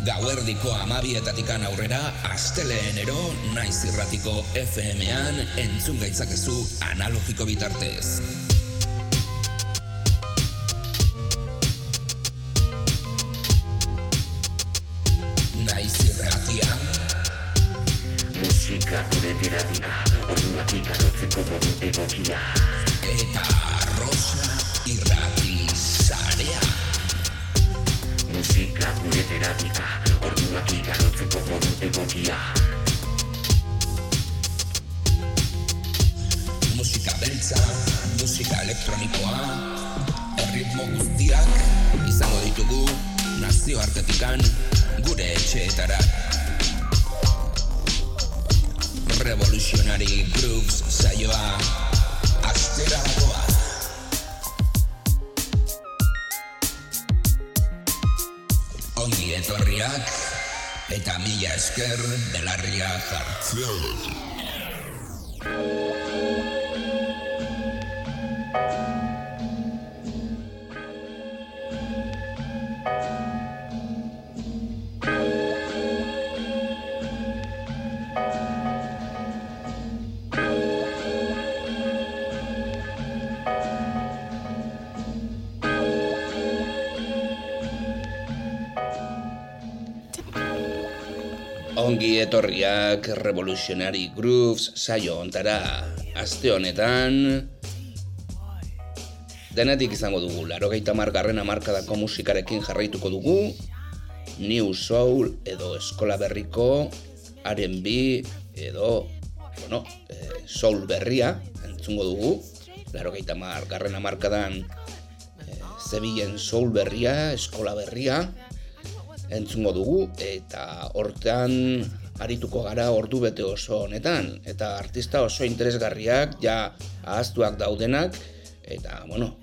Gauerdiko amabietatikan aurrera, asteleenero, naiz irratiko FM-an, entzun gaitzakezu analogiko bitartez. Naiz irratia. Musika gure orduak ikarotzeko modu egokia. Eta Musika gure terapia, orduak ikarotzeko modu egokia. Musika beltza, musika elektronikoa, erritmo guztiak izango ditugu nazioartetikan gure etxeetara. Revolutionary Grooves saioa astera dagoa. Etorriak eta mila esker belarria jartzen. Etorriak Revolutionary Grooves saio ontara. Aste honetan denetik izango dugu larogeita margarren amarkadako musikarekin jarraituko dugu New Soul edo eskola berriko R&B edo bueno, eh, soul berria entzungo dugu larogeita margarren amarkadan eh, zebilen soul berria, eskola berria entzungo dugu eta hortan arituko gara ordu bete oso honetan eta artista oso interesgarriak ja ahaztuak daudenak eta bueno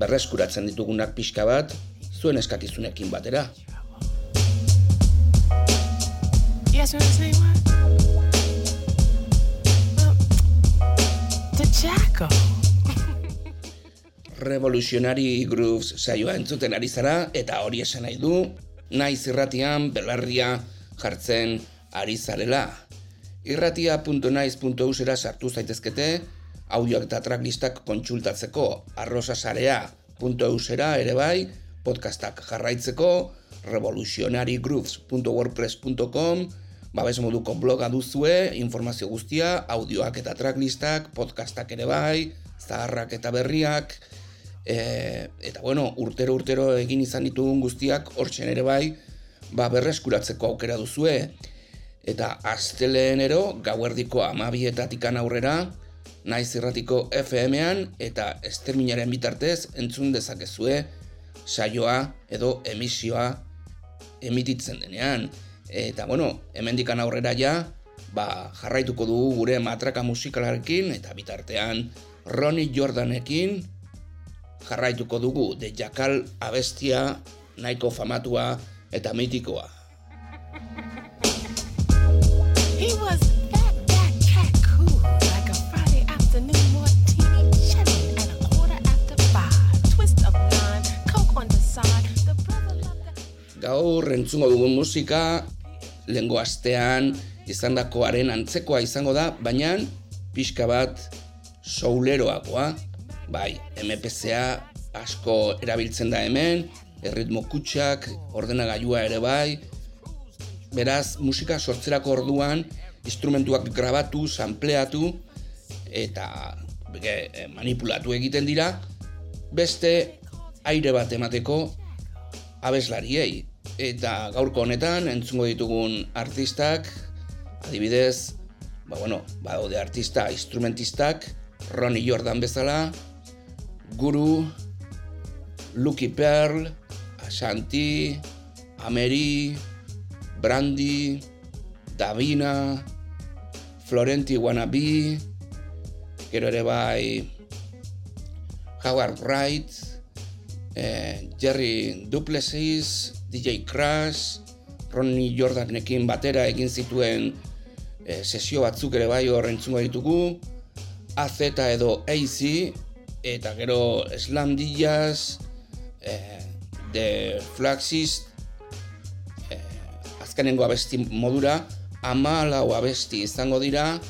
berreskuratzen ditugunak pixka bat zuen eskakizunekin batera the Jackal. Revolutionary Grooves saioa entzuten ari zara eta hori esan nahi du naiz irratian belarria jartzen ari zarela. Irratia.naiz.eusera sartu zaitezkete, audioak eta tracklistak kontsultatzeko arrosasarea.eusera ere bai, podcastak jarraitzeko, revolutionarygrooves.wordpress.com, babes moduko bloga duzue, informazio guztia, audioak eta tracklistak, podcastak ere bai, zaharrak eta berriak, e, eta bueno, urtero urtero egin izan ditugun guztiak hortzen ere bai, ba berreskuratzeko aukera duzue. Eta asteleenero gauerdiko amabietatikan aurrera, naiz irratiko FM-an eta esterminaren bitartez entzun dezakezue saioa edo emisioa emititzen denean. Eta bueno, hemendikan aurrera ja, ba, jarraituko dugu gure matraka musikalarekin eta bitartean Ronnie Jordanekin jarraituko dugu de Jakal abestia nahiko famatua eta mitikoa. Gaur entzungo dugun musika, lehengo astean izandakoaren antzekoa izango da, baina pixka bat souleroagoa. Bai, MPCA asko erabiltzen da hemen, erritmo kutsak, ordenagailua ere bai. Beraz, musika sortzerako orduan, instrumentuak grabatu, sampleatu, eta e, manipulatu egiten dira, beste aire bat emateko abeslariei. Eta gaurko honetan entzungo ditugun artistak, adibidez, ba bueno, badaude artista instrumentistak, Ronnie Jordan bezala, Guru, Lucky Pearl, Ashanti, Ameri, Brandy, Davina, Florenti Wannabe, gero ere bai Howard Wright, eh, Jerry Duplessis, DJ Crash, Ronnie Jordanekin batera egin zituen eh, sesio batzuk ere bai hor entzungo ditugu, AZ edo AC, eta gero Slam Dillas, eh, The Flaxist, eh, azkenengo abesti modura, ama lau abesti izango dira,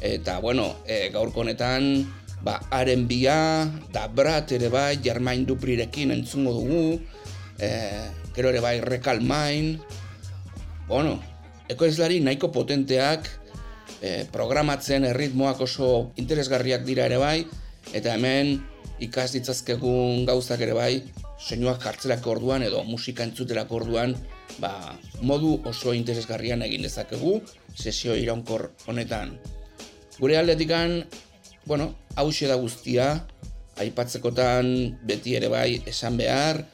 eta, bueno, e, gaurko honetan, ba, haren bia, da brat ere bai, Jermain Duprirekin entzungo dugu, e, gero ere bai, Rekal Main, bueno, ekoizlari nahiko potenteak, e, programatzen erritmoak oso interesgarriak dira ere bai, eta hemen ikas ditzazkegun gauzak ere bai, soinuak jartzerako orduan edo musika entzuterako orduan, ba, modu oso interesgarrian egin dezakegu sesio iraunkor honetan. Gure aldetikan, bueno, hause da guztia, aipatzekotan beti ere bai esan behar,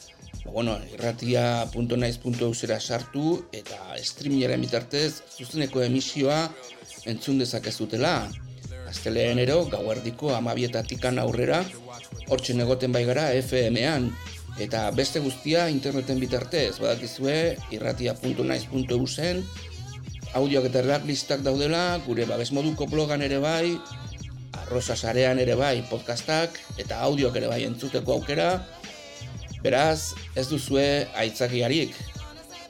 ba, bueno, irratia.naiz.eusera sartu eta streamingaren bitartez zuzeneko emisioa entzun dezakezutela. Asteleenero gauerdiko amabietatikan aurrera, hortzen egoten bai gara FM-an, eta beste guztia interneten bitartez, badakizue irratia.naiz.eu zen, audioak eta erraklistak daudela, gure babes moduko blogan ere bai, arrosa sarean ere bai podcastak, eta audioak ere bai entzuteko aukera, beraz, ez duzue aitzakiarik,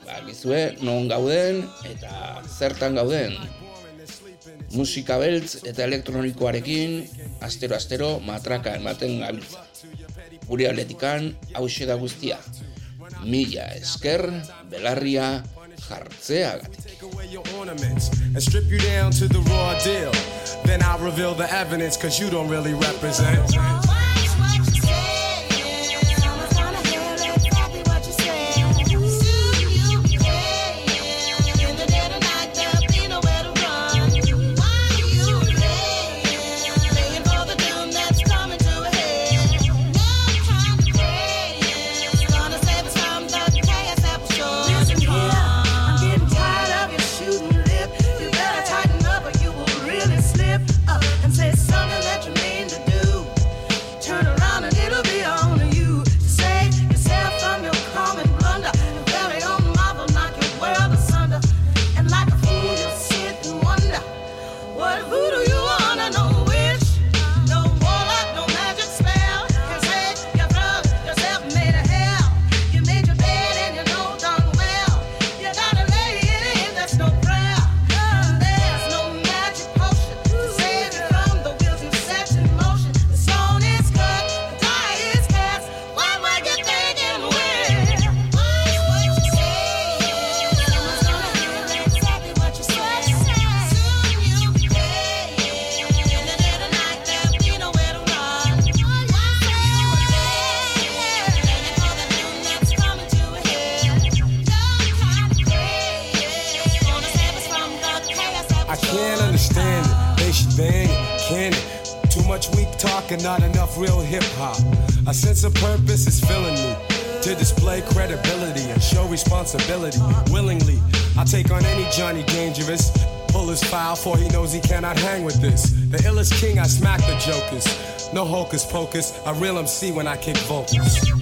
badakizue non gauden eta zertan gauden. Musika beltz eta elektronikoarekin, astero-astero matraka ematen gabiltza gure atletikan hause da guztia. Mila esker, belarria, jartzeagatik. And strip you down to the raw deal. Then I'll reveal the evidence cause you don't really represent. Responsibility willingly. I take on any Johnny Dangerous. Pull his file for he knows he cannot hang with this. The illest king, I smack the jokers. No hocus pocus, I real MC when I kick vocals.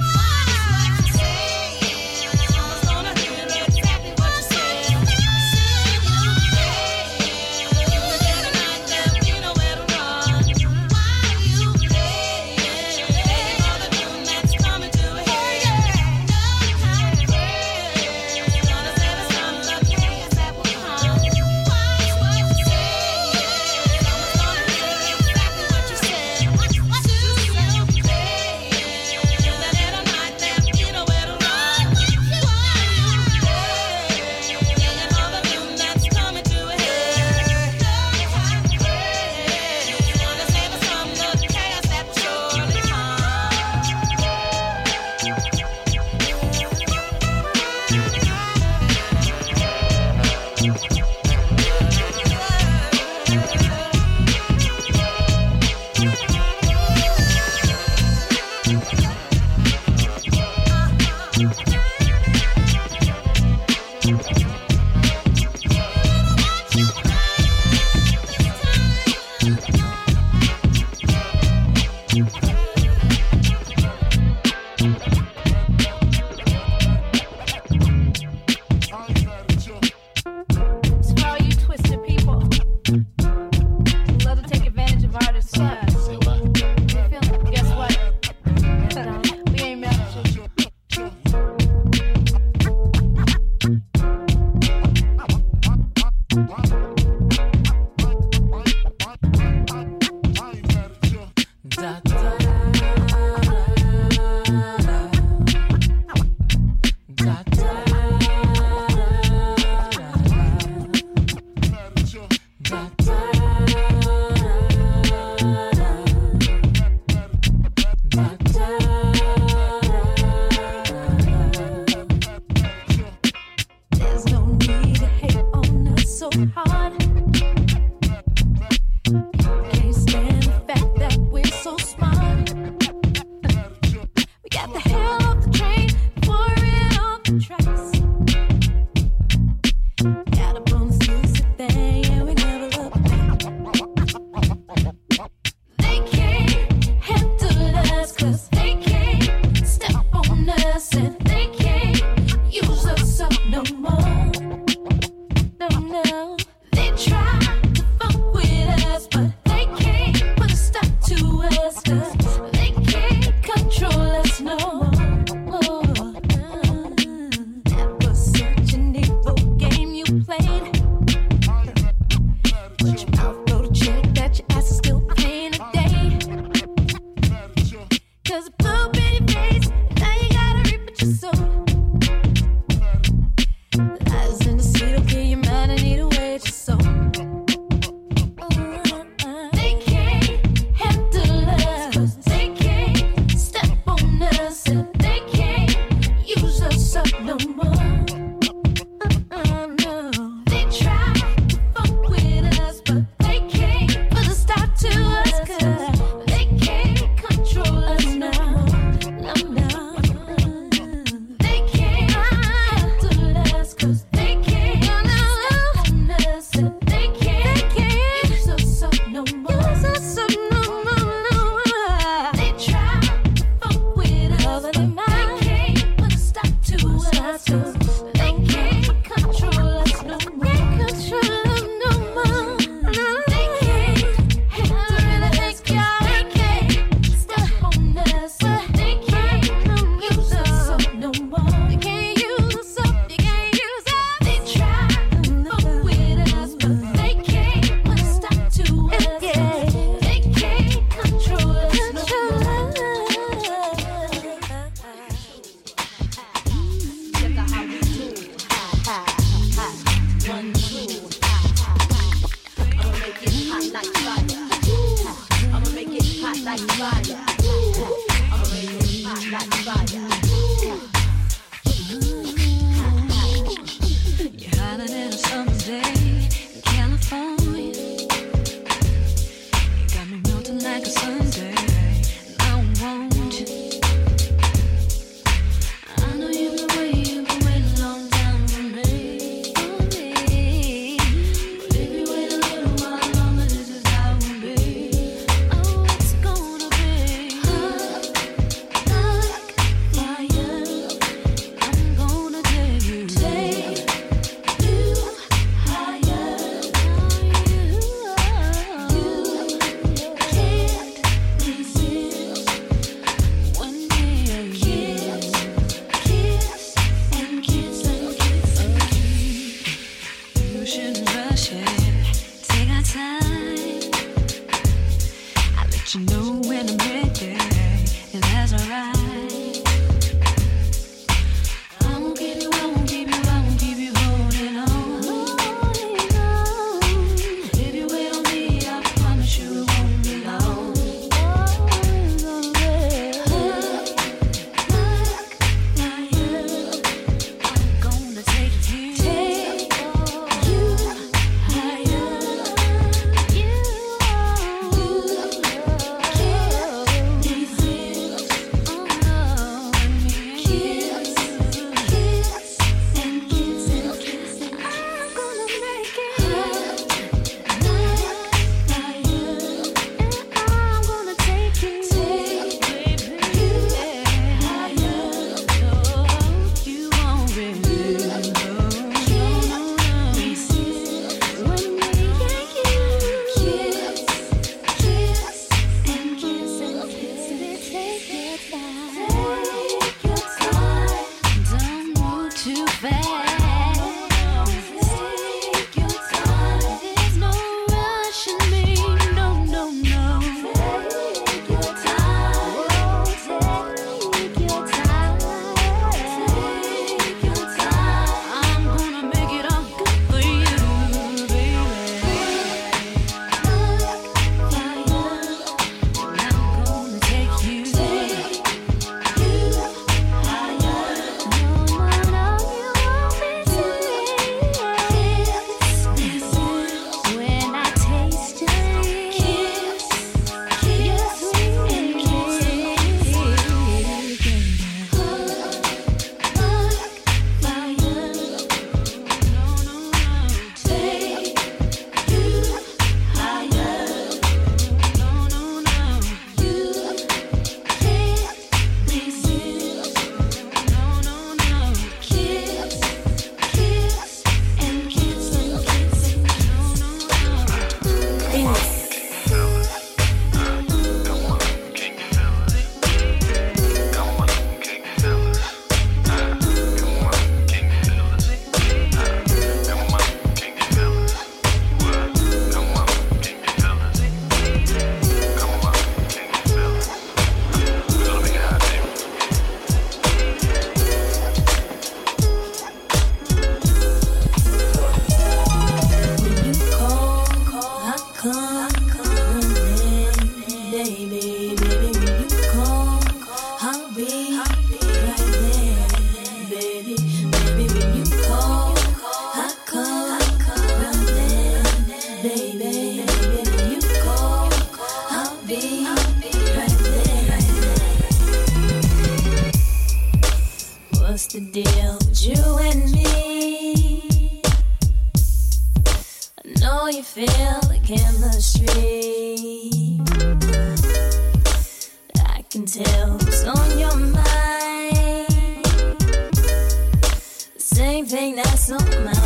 Same thing that's on mine.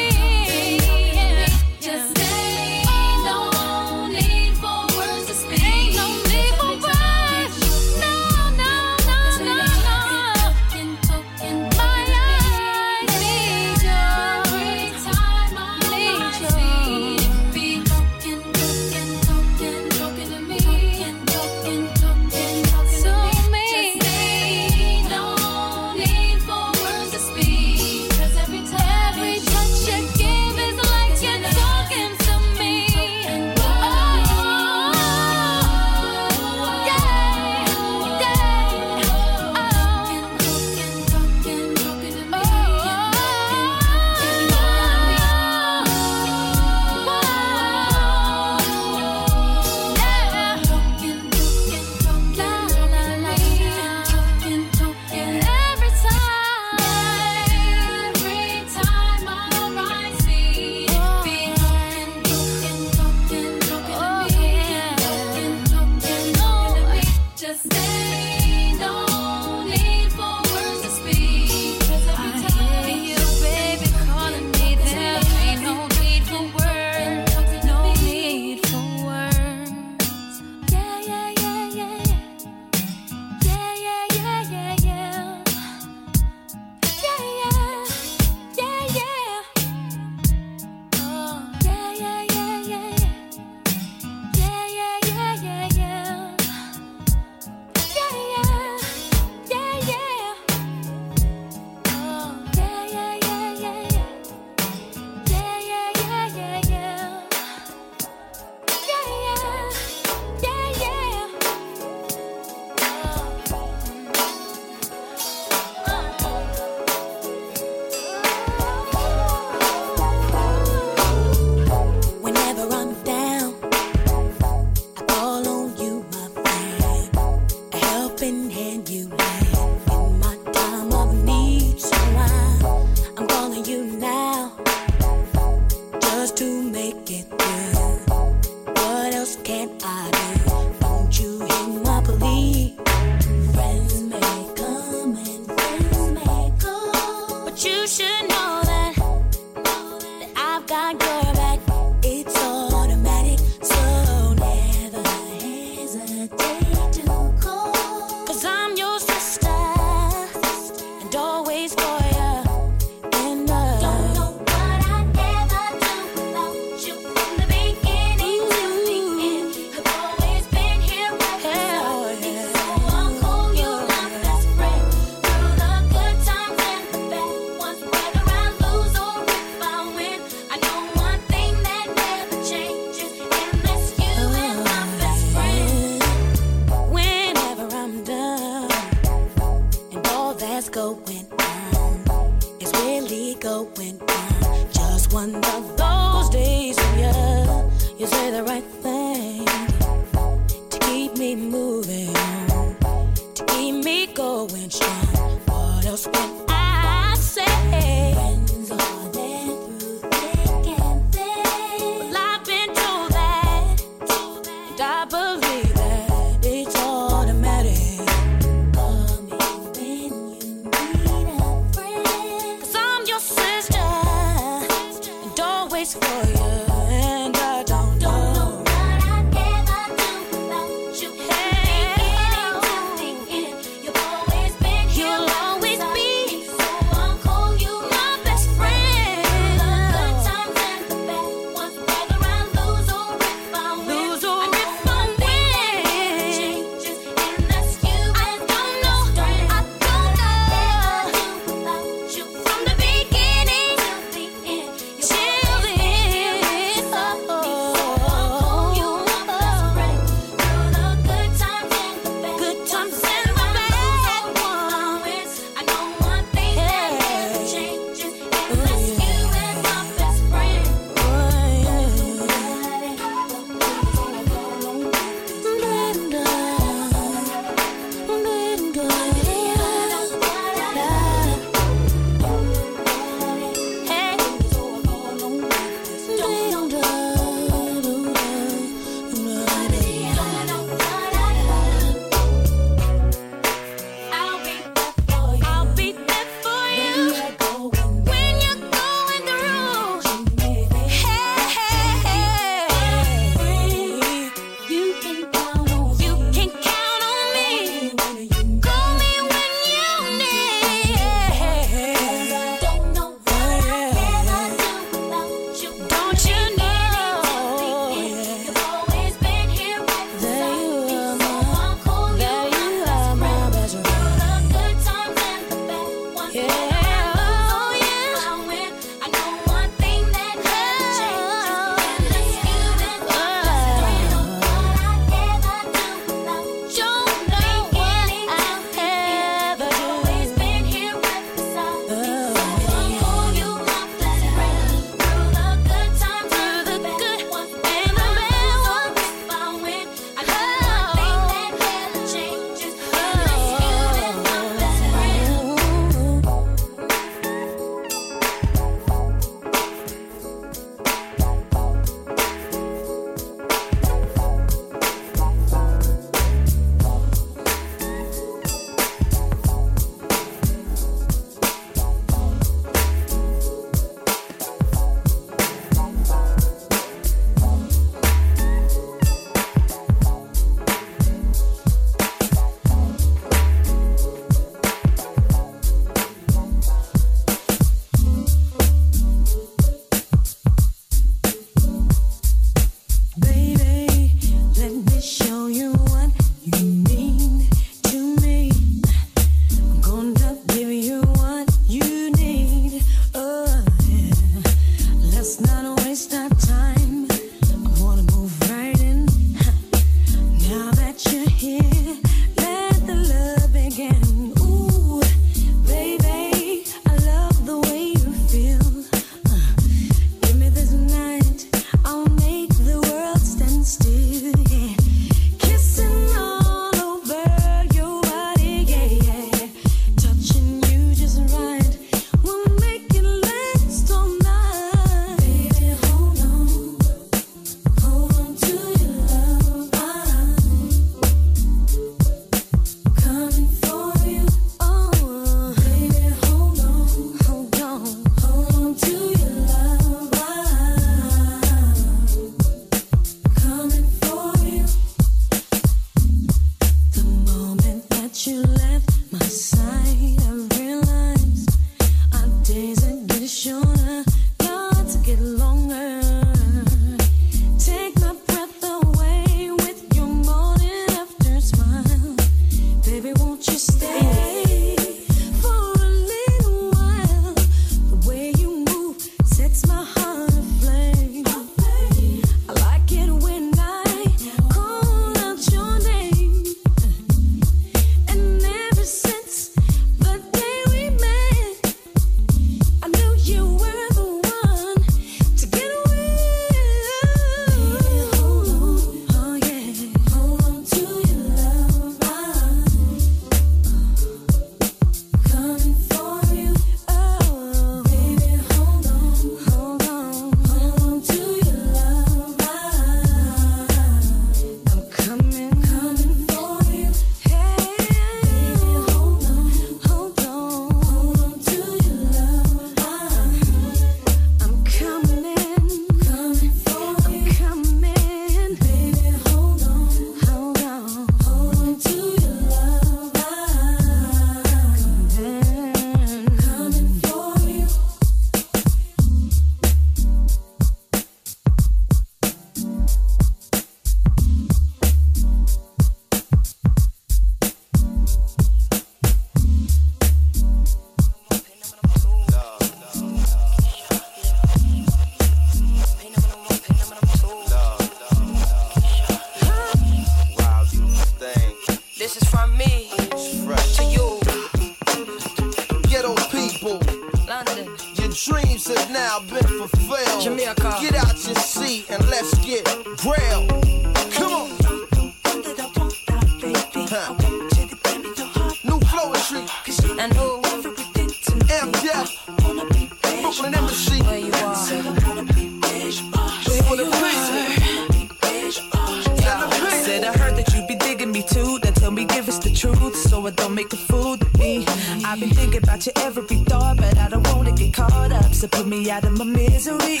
I've been thinking about you every thought, but I don't wanna get caught up. So put me out of my misery.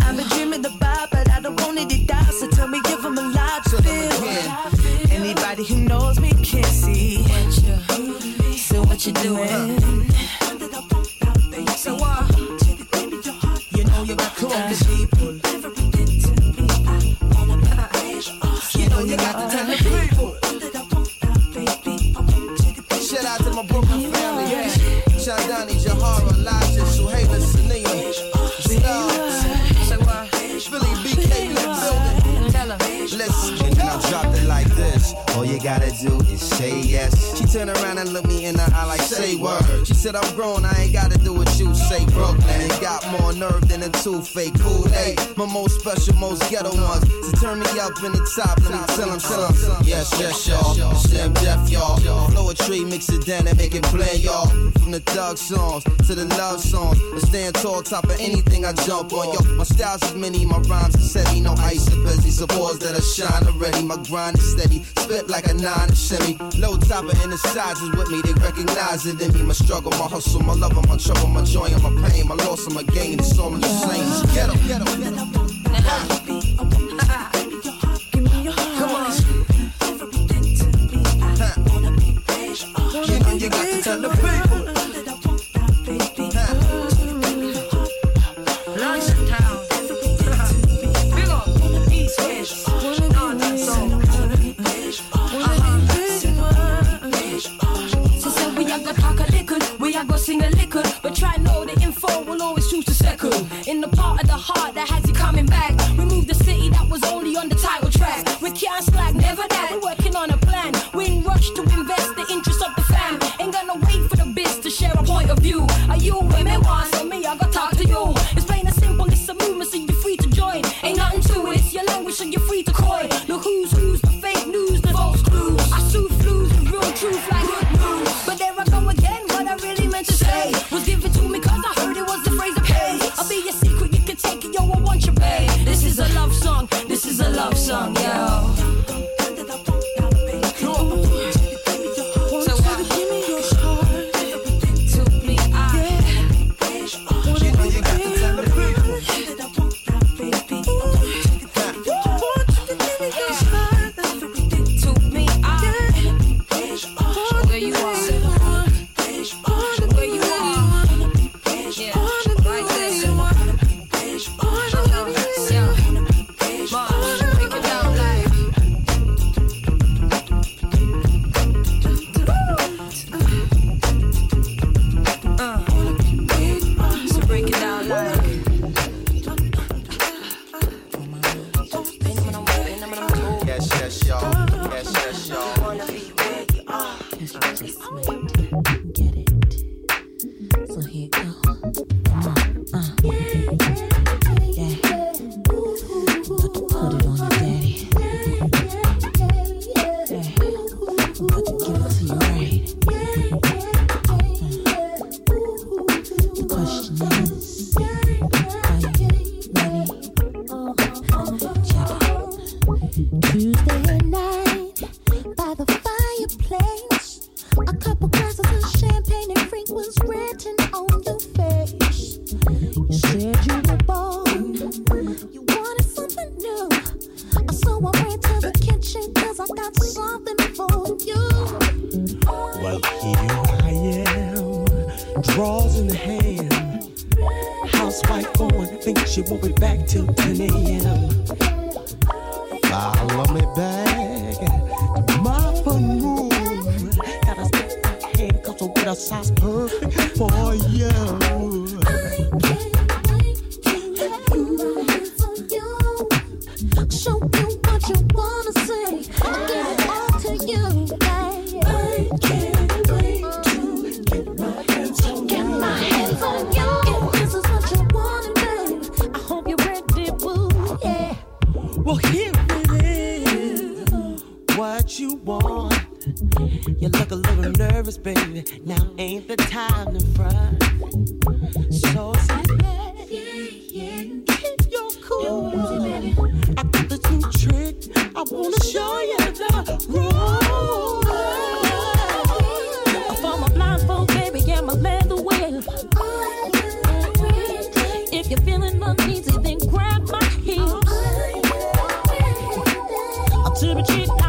I've been dreaming about, but I don't wanna die. So tell me, give 'em a lot to feel. Anybody who knows me can see. So what you doing? So what? You know you got to the people. Chandani, Jahara, Elijah, Suhaila, Sania. So? Philly, BK building. Tell her. Let's and then I dropped it like this. All you gotta do is say yes. She turned around and looked me in the eye like say word. She said I'm grown, I ain't gotta do what you say. Brooklyn it got more nerve than a cool eight. My most special, most ghetto ones. So turn me up in the top, let me tell 'em, tell 'em. Yes, yes, y'all. Slim deaf, y'all. Flow a tree, mix it down and make it play, y'all. From the thug songs to the love songs. I stand tall, top of anything I jump on. Yo, my styles is many, my rhymes is heavy. No ice or busy. Supports that I shine already. My grind is steady. Spit like a nine shimmy. Low topper in the sides is with me. They recognize it in me. My struggle, my hustle, my love, my trouble, my joy, and my pain. My loss and my gain. It's all in the same. Ghetto, ghetto. Come on. Huh. You know you got to tell the. Always choose to second. In the part of the heart that has I'll turn a chick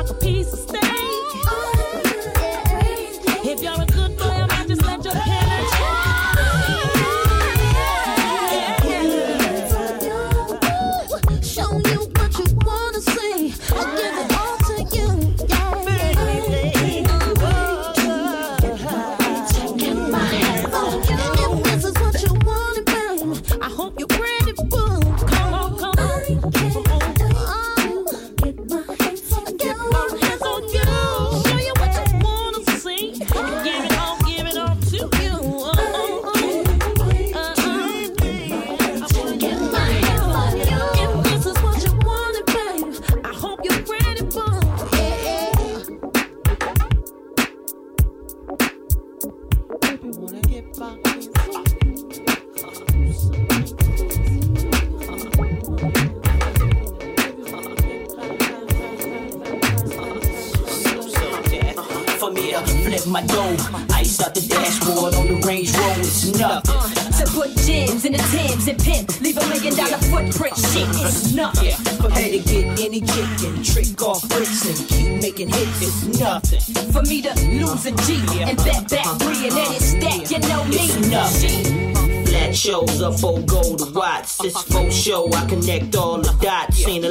up for gold watts. It's for show. I connect all the dots. A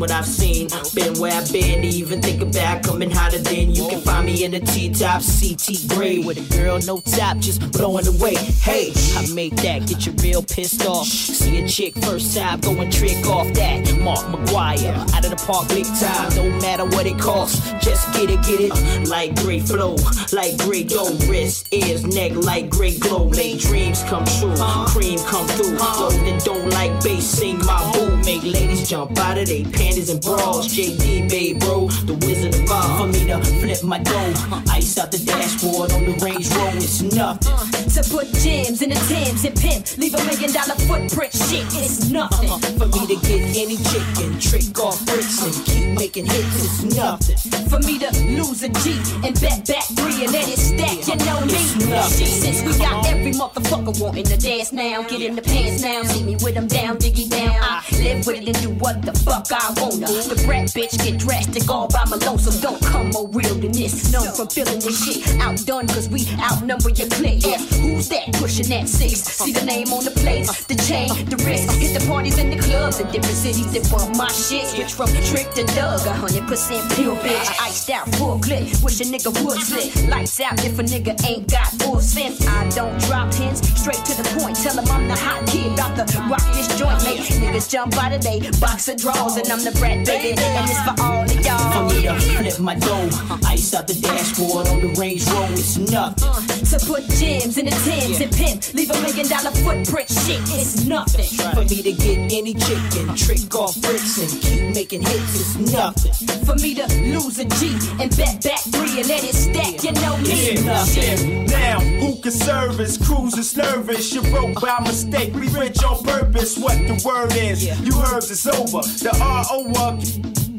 what I've seen. Been where I've been, even think about coming hotter than you can find me in the T-top CT gray with a girl no top, just blowing away. Hey, I make that get you real pissed off. See a chick first time, go and trick off that. Mark McGwire, out of the park big time. No matter what it costs, just get it, get it. Like great flow, like great dough, wrist, ears, neck, like great glow. Make dreams come true, cream come through. Golden don't like bass, sing my boo. Make ladies jump out of they panties and bras. JD, babe, bro, the wizard of Oz. For me to flip my dough, ice out the dashboard on the Range Rover, it's nothing. Uh, to put gems in the Timbs and pimp, leave a million dollar footprint. Shit, it's nothing. Uh-huh. For me to get any chick and trick off bricks and keep making hits, it's nothing. For me to lose a G and bet back three and then it's stack, you know me. nothing. Since we got every motherfucker wanting to dance now, get in the pants now, see me with them down, diggy down. I live with it and do what the fuck I wanna. The brat bitch get drastic all by my lonesome. Don't come more real than this. Known from feeling this shit outdone cause we outnumber your clique. Who's that pushing that six? See the name on the plate, the chain, the wrist. Hit the parties in the clubs in different cities that bump my shit. Switch from trick to Doug, a hundred percent pure bitch. Iced out full clip, wish a nigga would slip. Lights out if a nigga ain't got full sense. I don't drop hints, straight to the point. Tell them I'm the hot kid, about to rock this joint. Make niggas jump out of they box of drawers, and I'm the brat baby, and it's for all of y'all. me to flip my dough, ice out the dashboard on the Range Rover, it's nothing. To put gems in the tins and pimp, leave a million dollar footprint. Shit, it's nothing. For me to get any chicken, trick off bricks and keep making hits, it's nothing. For me to lose a G and bet back three and let it stack, you know me. It's nothing. Now, who can service? Cruise is nervous. You broke by mistake. We rich on purpose. What the word is? You heard it's over. The RO up.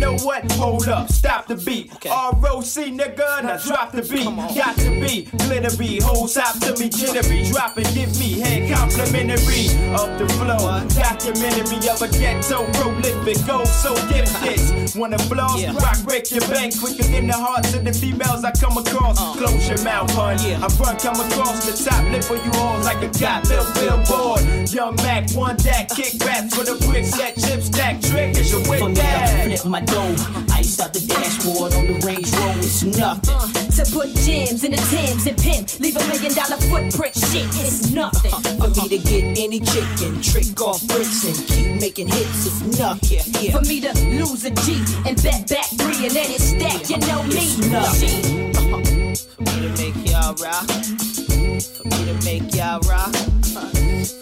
Know what? Hold up, stop the beat. ROC nigga, now drop the beat. Got to be glittery, hoes hop to me jittery. Drop and give me head complimentary of the flow. Documentary of a ghetto prolific, go so gifted. Wanna floss, rock break your bank quicker than the hearts of the females I come across. Close your mouth, hun. I run come across the top lip for you all like a got bill billboard. Young Mac, one that kick raps for the bricks that chip stack trick is your For with me to that. flip my dough, ice out the dashboard on the Range Rover, it's nothing. To put gems in the tins and pimp, leave a million dollar footprint. Shit, it's nothing. For me to get any chicken, trick off bricks and keep making hits, it's nothing. Yeah, For me to lose a G and bet back three and let it stack, you know me. It's nothing. For me to make y'all rock. For me to make y'all rock. For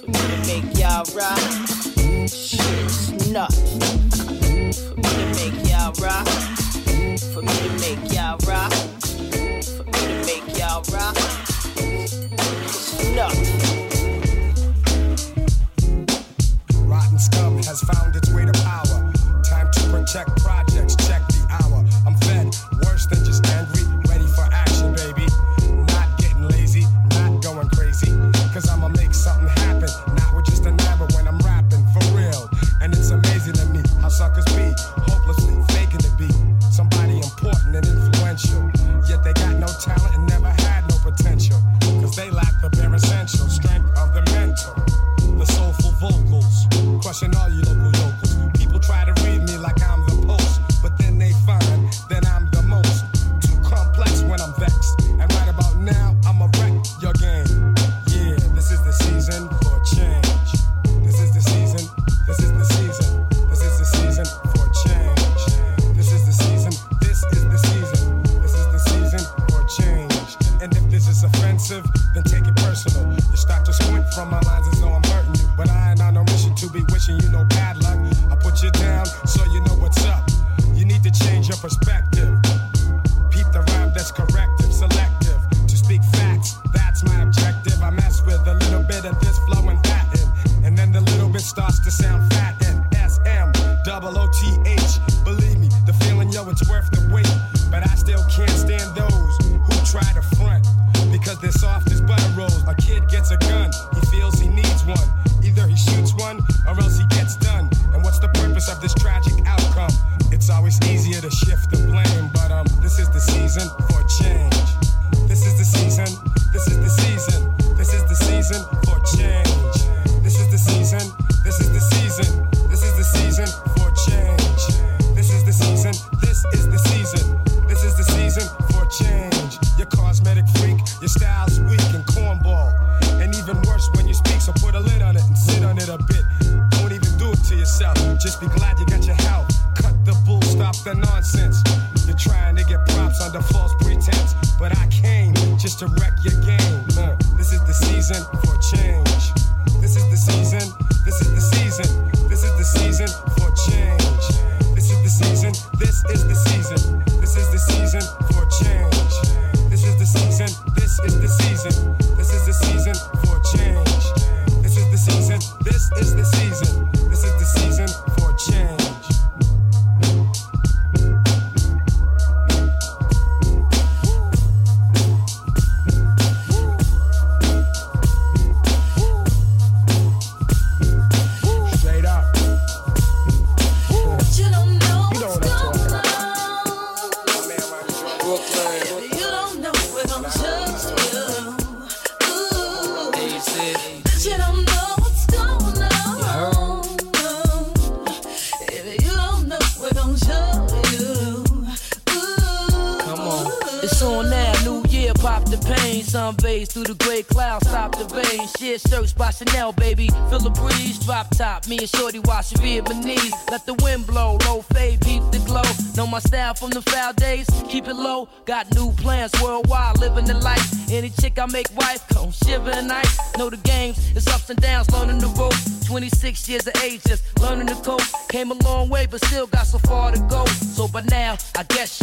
me to make y'all rock. Shit, it's nothing. Y'all rock. For me to make y'all rock. For me to make y'all rock. Nothing. Rotten scum has found its way to power. Time to protect is make wife, come shiver ice. Know the games, it's ups and downs, learning the ropes. 26 years of age, just learning the code. Came a long way, but still got so far to go. So by now, I guess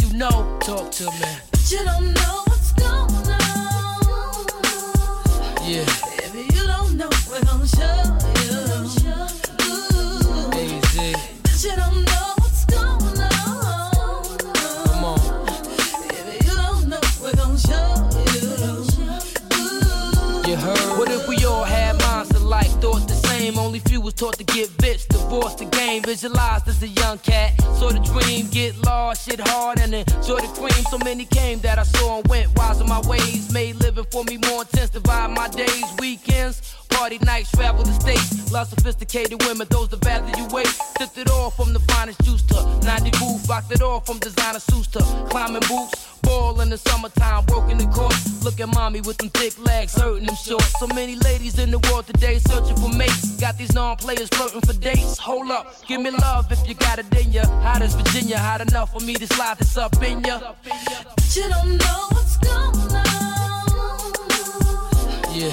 Only few was taught to get bitch, divorce the game, visualized as a young cat. Saw the dream, get lost, shit hard, and enjoy the cream. So many came that I saw and went, wise in my ways. Made living for me more intense, divide my days, weekends. Party nights, travel the states. Love sophisticated women, those you wait. Sipped it all from the finest juice to 90 booth. Rocked it all from designer suits to climbing boots. Ball in the summertime, working the court. Look at mommy with them thick legs, hurting them short. So many ladies in the world today searching for mates. Got these non-players flirting for dates. Hold up, give me love if you got it in ya. Hot as Virginia, hot enough for me to slide this up in ya. But you don't know what's going on. Yeah,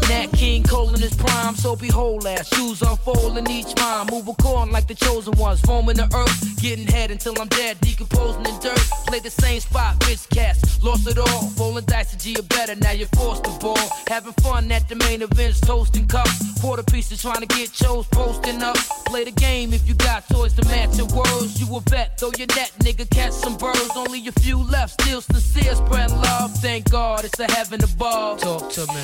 King Cole in his prime, so behold that. Shoes unfolding each rhyme, move a like the chosen ones, forming the earth, getting head until I'm dead, decomposing in dirt. Play the same spot, bitch cats, lost it all. Rolling dice to G better, now you're forced to ball. Having fun at the main events, toasting cups. Quarter pieces trying to get chose, posting up. Play the game if you got toys to match your words. You a vet, throw your net, nigga, catch some birds. Only a few left, still sincere, spreading love. Thank God, it's a heaven above. Talk to me.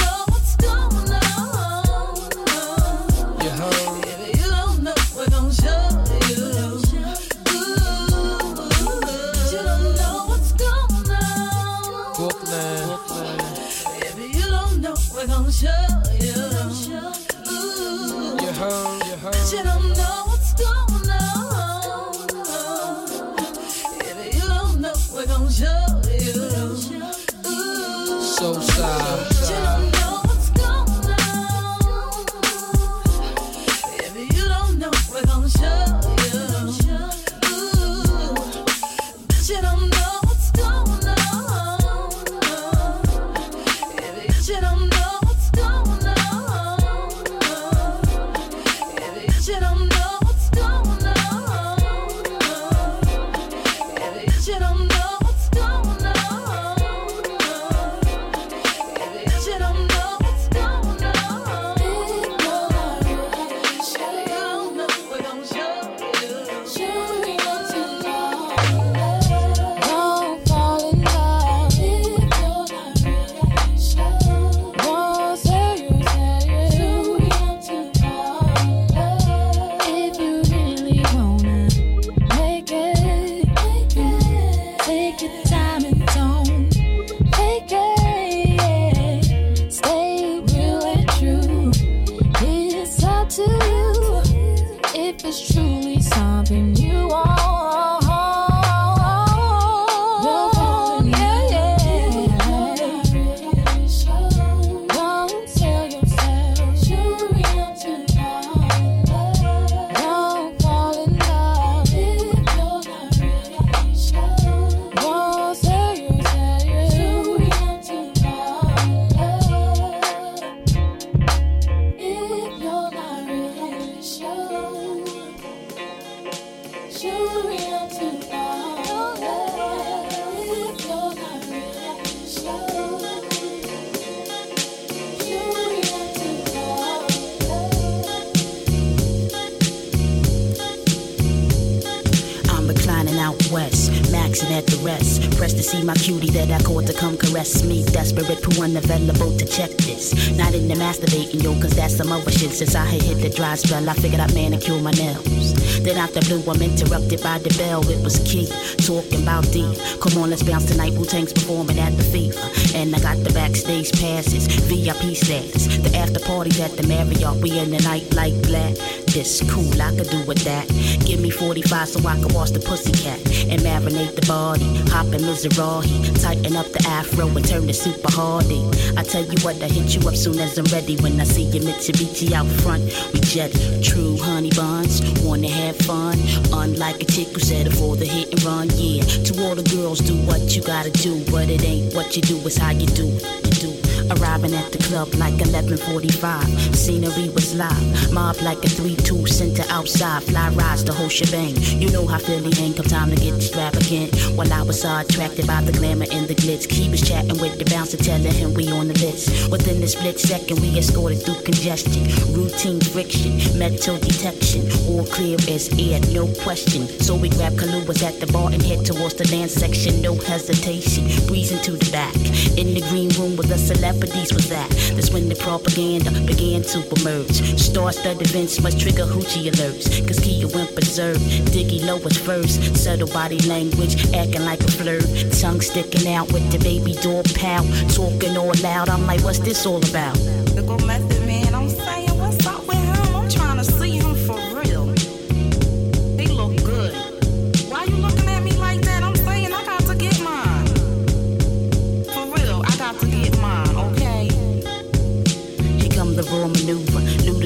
Since I had hit the dry spell, I figured I'd manicure my nails. Then the blue, I'm interrupted by the bell. It was key, talking about D. Come on, let's bounce tonight. Wu Tang's performing at the fever. And I got the backstage passes, VIP status. The after parties at the Marriott. We in the night like black. This cool, I could do with that. Give me 45 so I can wash the pussycat and marinate the body. Hop in Mizrahi, tighten up the afro and turn it super hardy. I tell you what, I hit you up soon as I'm ready. When I see your Mitsubishi out front, we jet true honey buns. Wanna have fun, unlike a chick who settled for the hit and run. Yeah, to all the girls, do what you gotta do, but it ain't what you do, it's how you do. You do. Arriving at the club like 11:45. Scenery was live, mob like a 3-2 center outside. Fly rides the whole shebang. You know how Philly ain't come time to get extravagant. While I was attracted by the glamour and the glitz, he was chatting with the bouncer, telling him we on the list. Within the split second, we escorted through congestion, routine friction, metal detection, all clear as air, no question. So we grabbed Kahluas at the bar and head towards the dance section, no hesitation. Breezing to the back, in the green room with the celebrities was at. That's when the propaganda began to emerge. Star-studded events must trigger hoochie alerts. Cause Kia went berserk. Diggy low was first. Subtle body language, acting like a flirt. Tongue sticking out with the baby door pout. Talking all loud. I'm like, what's this all about? The method man, I'm saying,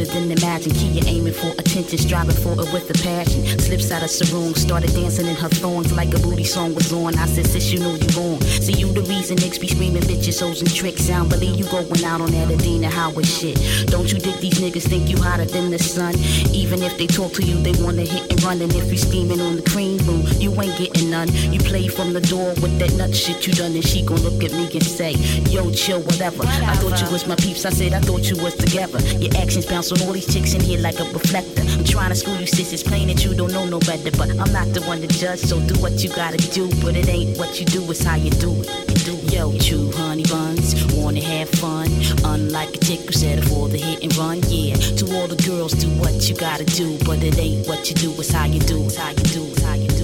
Looter than imagine. Kia aiming for attention, striving for it with a passion. Slips out of sarong, started dancing in her thongs like a booty song was on. I said, sis, you know you wrong. See, you the reason niggas be screaming bitches, hoes, and tricks. I don't believe you going out on that Adina Howard shit. Don't you dig these niggas think you hotter than the sun? Even if they talk to you, they wanna hit and run. And if you scheming on the cream room, you ain't getting none. You play from the door with that nut shit you done, and she gon' look at me and say, Yo, chill, whatever. I thought you was my peeps, I said I thought you was together. Your actions bounce on all these chicks in here like a reflector. I'm trying to school you, sis. It's plain that you don't know no better, but I'm not the one to judge. So do what you gotta do, but it ain't what you do, it's how you do it. You do. Yo, chew honey buns, wanna have fun. Unlike a chick who settled for the hit and run, yeah. To all the girls, do what you gotta do, but it ain't what you do, it's how you do, it's how you do, it's how you do,